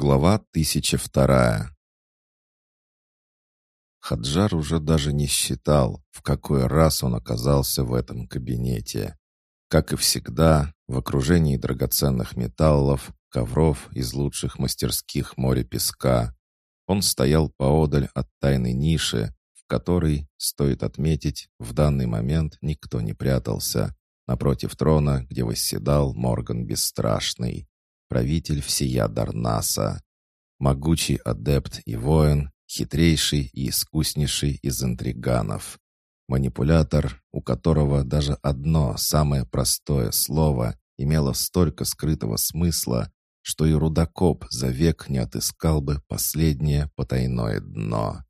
Глава 1002 Хаджар уже даже не считал, в какой раз он оказался в этом кабинете. Как и всегда, в окружении драгоценных металлов, ковров из лучших мастерских моря песка, он стоял поодаль от тайной ниши, в которой, стоит отметить, в данный момент никто не прятался, напротив трона, где восседал Морган Бесстрашный правитель всея Дарнаса, могучий адепт и воин, хитрейший и искуснейший из интриганов, манипулятор, у которого даже одно самое простое слово имело столько скрытого смысла, что и рудокоп за век не отыскал бы последнее потайное дно.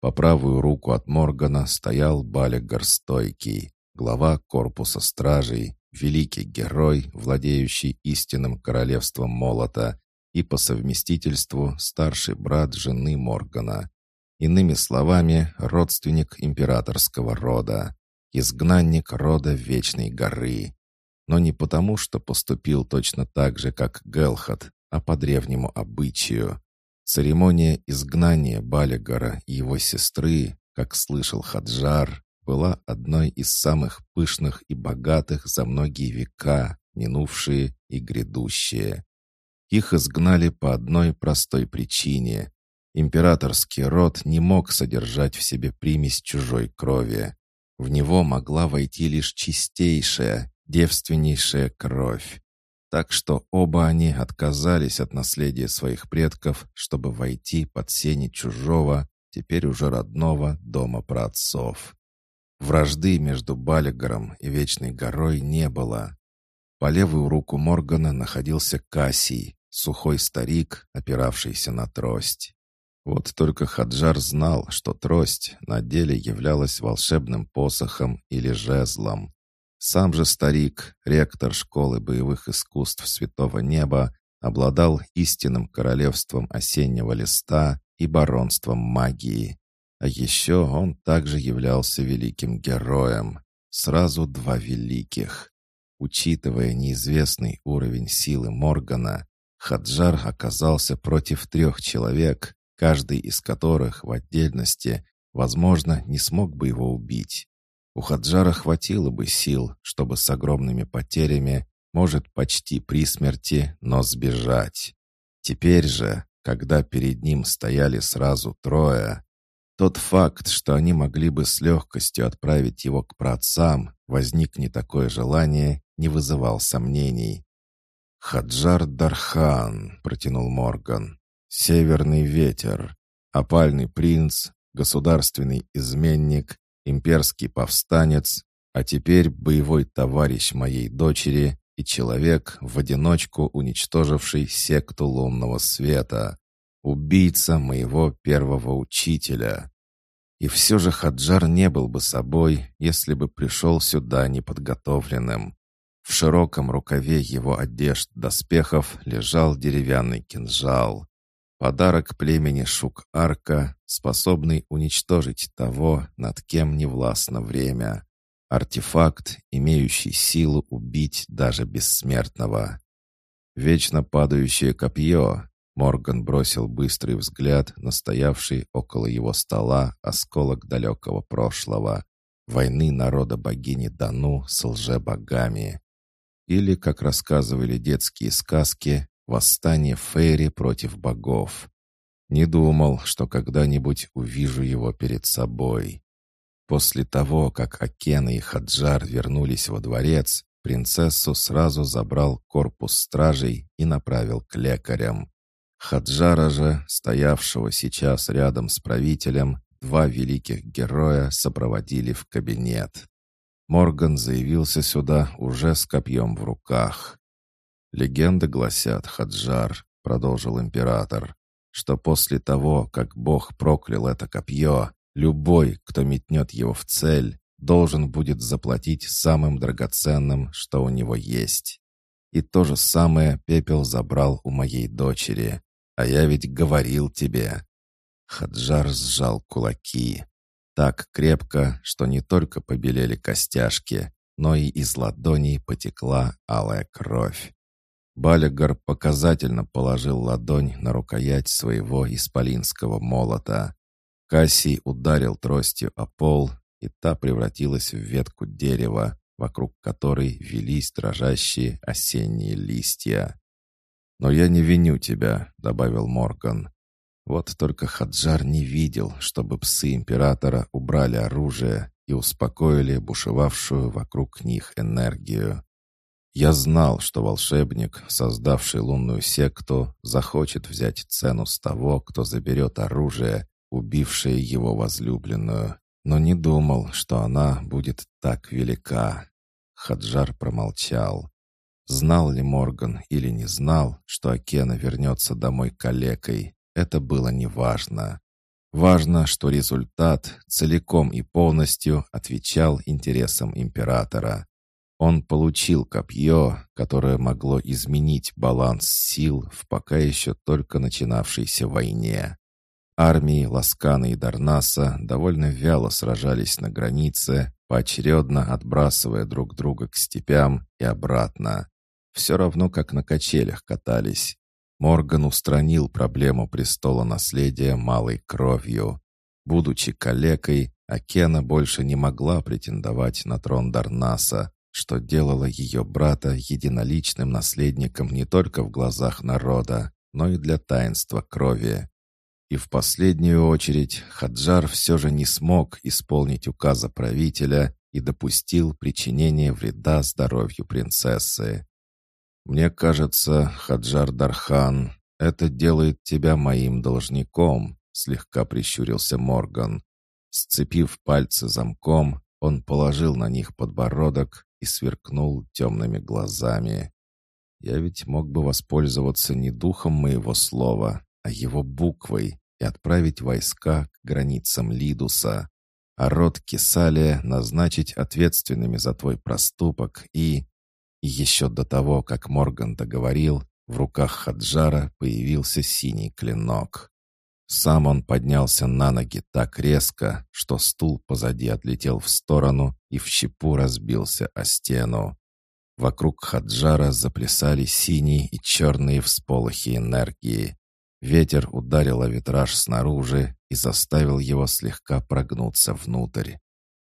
По правую руку от Моргана стоял Балик Горстойкий, глава корпуса стражей, великий герой, владеющий истинным королевством молота и по совместительству старший брат жены Моргана. Иными словами, родственник императорского рода, изгнанник рода Вечной горы. Но не потому, что поступил точно так же, как Гелхат, а по древнему обычаю. Церемония изгнания Балигара и его сестры, как слышал Хаджар, была одной из самых пышных и богатых за многие века, минувшие и грядущие. Их изгнали по одной простой причине. Императорский род не мог содержать в себе примесь чужой крови. В него могла войти лишь чистейшая, девственнейшая кровь. Так что оба они отказались от наследия своих предков, чтобы войти под сени чужого, теперь уже родного дома праотцов. Вражды между Балигаром и Вечной горой не было. По левую руку Моргана находился Кассий, сухой старик, опиравшийся на трость. Вот только Хаджар знал, что трость на деле являлась волшебным посохом или жезлом. Сам же старик, ректор школы боевых искусств Святого Неба, обладал истинным королевством осеннего листа и баронством магии. А еще он также являлся великим героем. Сразу два великих. Учитывая неизвестный уровень силы Моргана, Хаджар оказался против трех человек, каждый из которых в отдельности, возможно, не смог бы его убить. У Хаджара хватило бы сил, чтобы с огромными потерями, может, почти при смерти, но сбежать. Теперь же, когда перед ним стояли сразу трое, тот факт, что они могли бы с легкостью отправить его к праотцам, возникне такое желание, не вызывал сомнений. «Хаджар Дархан», — протянул Морган, — «северный ветер, опальный принц, государственный изменник, имперский повстанец, а теперь боевой товарищ моей дочери и человек, в одиночку уничтоживший секту лунного света, убийца моего первого учителя. И все же Хаджар не был бы собой, если бы пришел сюда неподготовленным. В широком рукаве его одежд доспехов лежал деревянный кинжал. Подарок племени Шук-Арка, способный уничтожить того, над кем не властно время. Артефакт, имеющий силу убить даже бессмертного. Вечно падающее копье, Морган бросил быстрый взгляд на стоявший около его стола осколок далекого прошлого, войны народа богини Дану с лжебогами. Или, как рассказывали детские сказки, восстание Фейри против богов. Не думал, что когда-нибудь увижу его перед собой. После того, как Акена и Хаджар вернулись во дворец, принцессу сразу забрал корпус стражей и направил к лекарям. Хаджара же, стоявшего сейчас рядом с правителем, два великих героя сопроводили в кабинет. Морган заявился сюда уже с копьем в руках. «Легенды гласят, Хаджар», — продолжил император, «что после того, как Бог проклял это копье, любой, кто метнет его в цель, должен будет заплатить самым драгоценным, что у него есть. И то же самое пепел забрал у моей дочери. А я ведь говорил тебе». Хаджар сжал кулаки. Так крепко, что не только побелели костяшки, но и из ладоней потекла алая кровь. Балягар показательно положил ладонь на рукоять своего исполинского молота. Кассий ударил тростью о пол, и та превратилась в ветку дерева, вокруг которой велись дрожащие осенние листья. «Но я не виню тебя», — добавил Морган. Вот только Хаджар не видел, чтобы псы императора убрали оружие и успокоили бушевавшую вокруг них энергию. Я знал, что волшебник, создавший лунную секту, захочет взять цену с того, кто заберет оружие, убившее его возлюбленную, но не думал, что она будет так велика. Хаджар промолчал. Знал ли Морган или не знал, что Акена вернется домой калекой, это было неважно. Важно, что результат целиком и полностью отвечал интересам императора. Он получил копье, которое могло изменить баланс сил в пока еще только начинавшейся войне. Армии Ласкана и Дарнаса довольно вяло сражались на границе, поочередно отбрасывая друг друга к степям и обратно. Все равно, как на качелях катались. Морган устранил проблему престола наследия малой кровью. Будучи калекой, Акена больше не могла претендовать на трон Дарнаса, что делало ее брата единоличным наследником не только в глазах народа, но и для таинства крови. И в последнюю очередь Хаджар все же не смог исполнить указа правителя и допустил причинение вреда здоровью принцессы. «Мне кажется, Хаджар Дархан, это делает тебя моим должником», слегка прищурился Морган. Сцепив пальцы замком, он положил на них подбородок и сверкнул темными глазами. «Я ведь мог бы воспользоваться не духом моего слова, а его буквой и отправить войска к границам Лидуса, а род Кесалия назначить ответственными за твой проступок и...» еще до того, как Морган договорил, в руках Хаджара появился синий клинок. Сам он поднялся на ноги так резко, что стул позади отлетел в сторону и в щепу разбился о стену. Вокруг Хаджара заплясали синие и черные всполохи энергии. Ветер ударил о витраж снаружи и заставил его слегка прогнуться внутрь.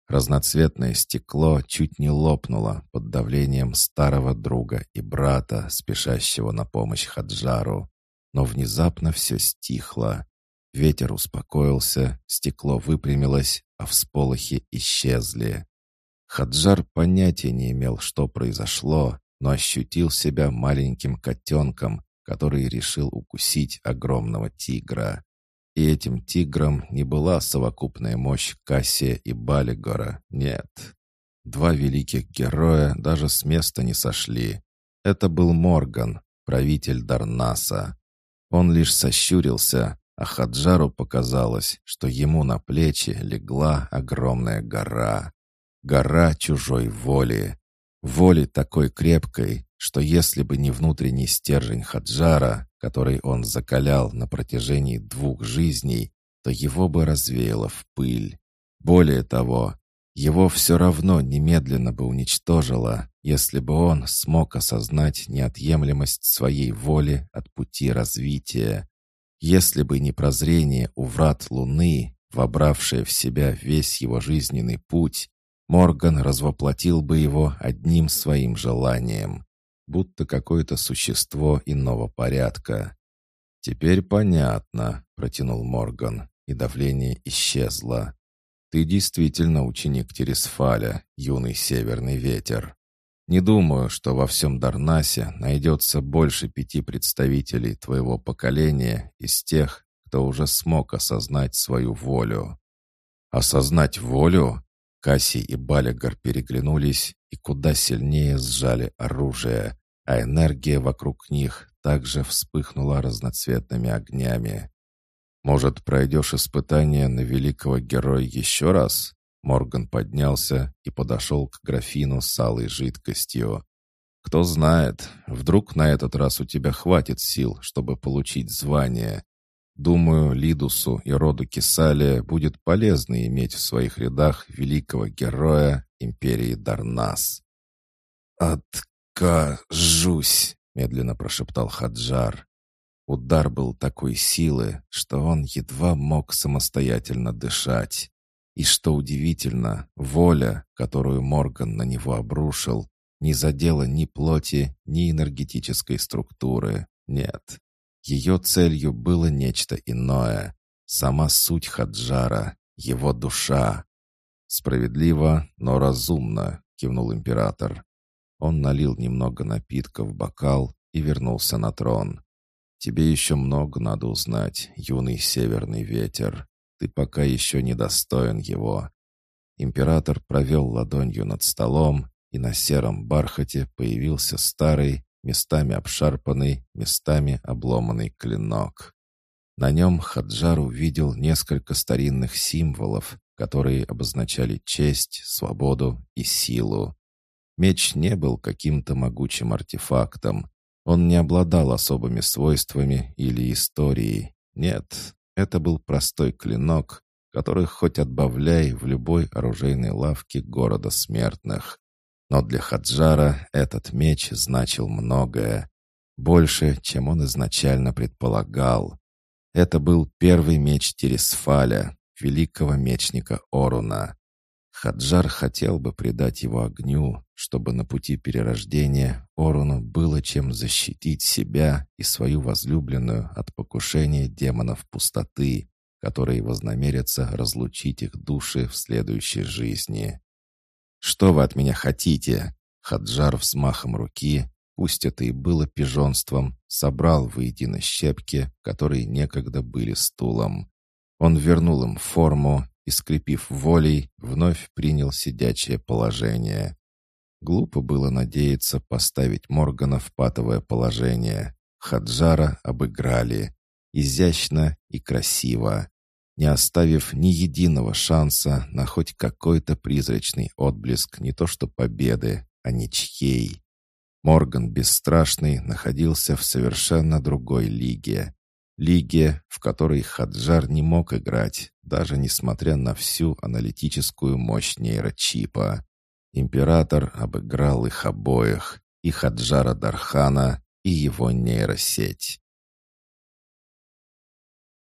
Разноцветное стекло чуть не лопнуло под давлением старого друга и брата, спешащего на помощь Хаджару. Но внезапно все стихло. Ветер успокоился, стекло выпрямилось, а всполохи исчезли. Хаджар понятия не имел, что произошло, но ощутил себя маленьким котенком, который решил укусить огромного тигра. И этим тигром не была совокупная мощь Кассия и Балигора, нет. Два великих героя даже с места не сошли. Это был Морган, правитель Дарнаса. Он лишь сощурился, а Хаджару показалось, что ему на плечи легла огромная гора. Гора чужой воли. Воли такой крепкой, что если бы не внутренний стержень Хаджара, который он закалял на протяжении двух жизней, то его бы развеяло в пыль. Более того, его все равно немедленно бы уничтожило, если бы он смог осознать неотъемлемость своей воли от пути развития. Если бы не прозрение у врат Луны, вобравшее в себя весь его жизненный путь, Морган развоплотил бы его одним своим желанием, будто какое-то существо иного порядка. «Теперь понятно», — протянул Морган, и давление исчезло. «Ты действительно ученик Тересфаля, юный северный ветер». Не думаю, что во всем Дарнасе найдется больше пяти представителей твоего поколения из тех, кто уже смог осознать свою волю. Осознать волю? Касси и Балягар переглянулись и куда сильнее сжали оружие, а энергия вокруг них также вспыхнула разноцветными огнями. «Может, пройдешь испытание на великого героя еще раз?» Морган поднялся и подошел к графину с алой жидкостью. «Кто знает, вдруг на этот раз у тебя хватит сил, чтобы получить звание. Думаю, Лидусу и роду Кесалия будет полезно иметь в своих рядах великого героя империи Дарнас». «Откажусь!» — медленно прошептал Хаджар. Удар был такой силы, что он едва мог самостоятельно дышать. И что удивительно, воля, которую Морган на него обрушил, не задела ни плоти, ни энергетической структуры. Нет. Ее целью было нечто иное. Сама суть Хаджара, его душа. «Справедливо, но разумно», — кивнул император. Он налил немного напитка в бокал и вернулся на трон. «Тебе еще много надо узнать, юный северный ветер. Ты пока еще не достоин его». Император провел ладонью над столом, и на сером бархате появился старый, местами обшарпанный, местами обломанный клинок. На нем Хаджар увидел несколько старинных символов, которые обозначали честь, свободу и силу. Меч не был каким-то могучим артефактом. Он не обладал особыми свойствами или историей. Нет, это был простой клинок, который хоть отбавляй в любой оружейной лавке города смертных. Но для Хаджара этот меч значил многое. Больше, чем он изначально предполагал. Это был первый меч Тересфаля, великого мечника Оруна. Хаджар хотел бы предать его огню, чтобы на пути перерождения Оруну было чем защитить себя и свою возлюбленную от покушения демонов пустоты, которые вознамерятся разлучить их души в следующей жизни. «Что вы от меня хотите?» Хаджар взмахом руки, пусть это и было пижонством, собрал воедино щепки, которые некогда были стулом. Он вернул им форму и, скрепив волей, вновь принял сидячее положение. Глупо было надеяться поставить Моргана в патовое положение. Хаджара обыграли. Изящно и красиво не оставив ни единого шанса на хоть какой-то призрачный отблеск не то что победы, а ничьей. Морган Бесстрашный находился в совершенно другой лиге. Лиге, в которой Хаджар не мог играть, даже несмотря на всю аналитическую мощь нейрочипа. Император обыграл их обоих, и Хаджара Дархана, и его нейросеть.